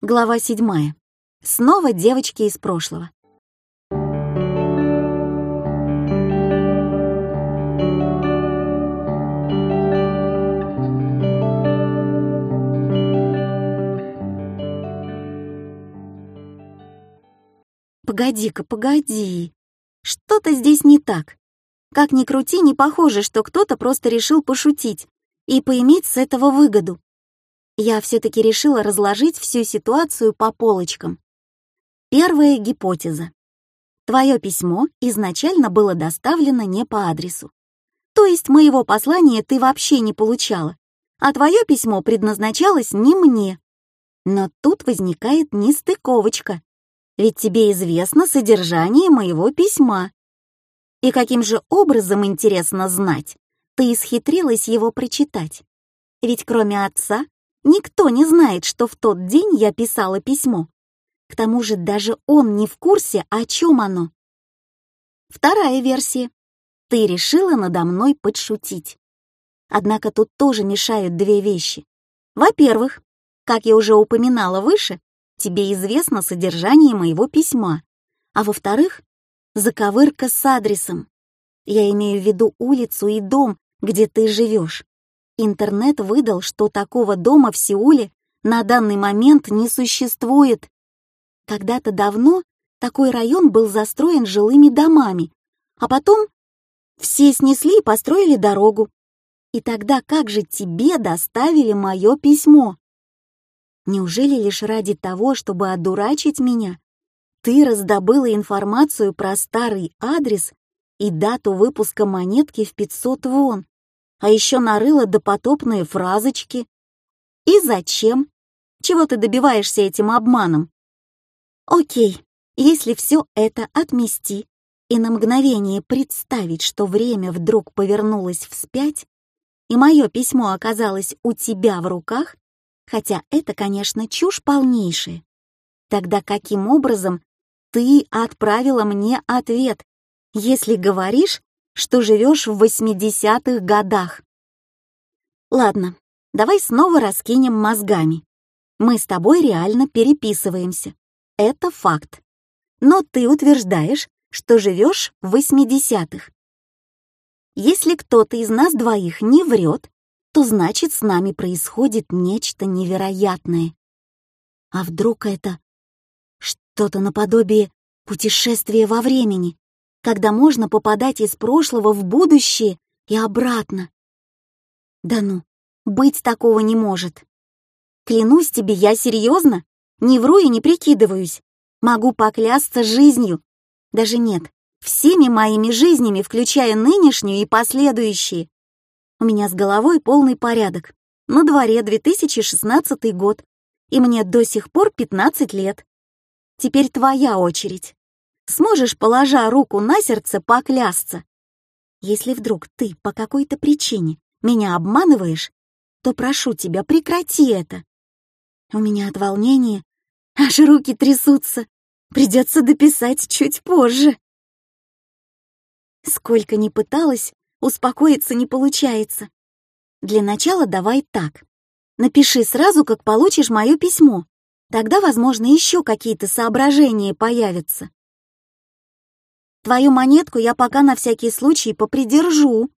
Глава седьмая. Снова девочки из прошлого. Погоди-ка, погоди. Что-то здесь не так. Как ни крути, не похоже, что кто-то просто решил пошутить и поиметь с этого выгоду я все-таки решила разложить всю ситуацию по полочкам. Первая гипотеза. Твое письмо изначально было доставлено не по адресу. То есть моего послания ты вообще не получала, а твое письмо предназначалось не мне. Но тут возникает нестыковочка, ведь тебе известно содержание моего письма. И каким же образом, интересно знать, ты исхитрилась его прочитать? Ведь кроме отца Никто не знает, что в тот день я писала письмо. К тому же даже он не в курсе, о чем оно. Вторая версия. Ты решила надо мной подшутить. Однако тут тоже мешают две вещи. Во-первых, как я уже упоминала выше, тебе известно содержание моего письма. А во-вторых, заковырка с адресом. Я имею в виду улицу и дом, где ты живешь. Интернет выдал, что такого дома в Сеуле на данный момент не существует. Когда-то давно такой район был застроен жилыми домами, а потом все снесли и построили дорогу. И тогда как же тебе доставили мое письмо? Неужели лишь ради того, чтобы одурачить меня, ты раздобыла информацию про старый адрес и дату выпуска монетки в 500 вон? А еще нарыла допотопные фразочки. И зачем? Чего ты добиваешься этим обманом? Окей, если все это отмести и на мгновение представить, что время вдруг повернулось вспять, и мое письмо оказалось у тебя в руках, хотя это, конечно, чушь полнейшая, тогда каким образом ты отправила мне ответ, если говоришь, что живешь в 80-х годах. Ладно, давай снова раскинем мозгами. Мы с тобой реально переписываемся. Это факт. Но ты утверждаешь, что живешь в 80-х. Если кто-то из нас двоих не врет, то значит с нами происходит нечто невероятное. А вдруг это что-то наподобие путешествия во времени, когда можно попадать из прошлого в будущее и обратно. Да ну, быть такого не может. Клянусь тебе, я серьезно, не вру и не прикидываюсь. Могу поклясться жизнью. Даже нет, всеми моими жизнями, включая нынешнюю и последующие. У меня с головой полный порядок. На дворе 2016 год, и мне до сих пор 15 лет. Теперь твоя очередь сможешь, положа руку на сердце, поклясться. Если вдруг ты по какой-то причине меня обманываешь, то прошу тебя, прекрати это. У меня от волнения аж руки трясутся. Придется дописать чуть позже. Сколько ни пыталась, успокоиться не получается. Для начала давай так. Напиши сразу, как получишь мое письмо. Тогда, возможно, еще какие-то соображения появятся. Твою монетку я пока на всякий случай попридержу.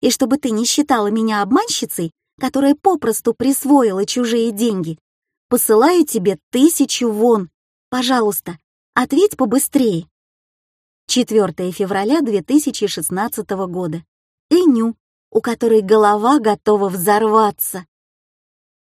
И чтобы ты не считала меня обманщицей, которая попросту присвоила чужие деньги, посылаю тебе тысячу вон. Пожалуйста, ответь побыстрее. 4 февраля 2016 года. Иню, у которой голова готова взорваться.